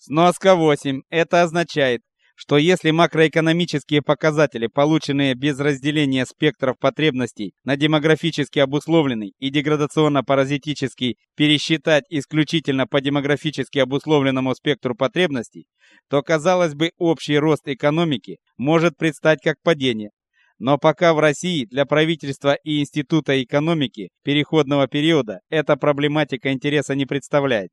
Сноска 8. Это означает, что если макроэкономические показатели, полученные без разделения спектров потребностей на демографически обусловленный и деградационно-паразитический, пересчитать исключительно по демографически обусловленному спектру потребностей, то, казалось бы, общий рост экономики может предстать как падение. Но пока в России для правительства и Института экономики переходного периода эта проблематика интереса не представляет.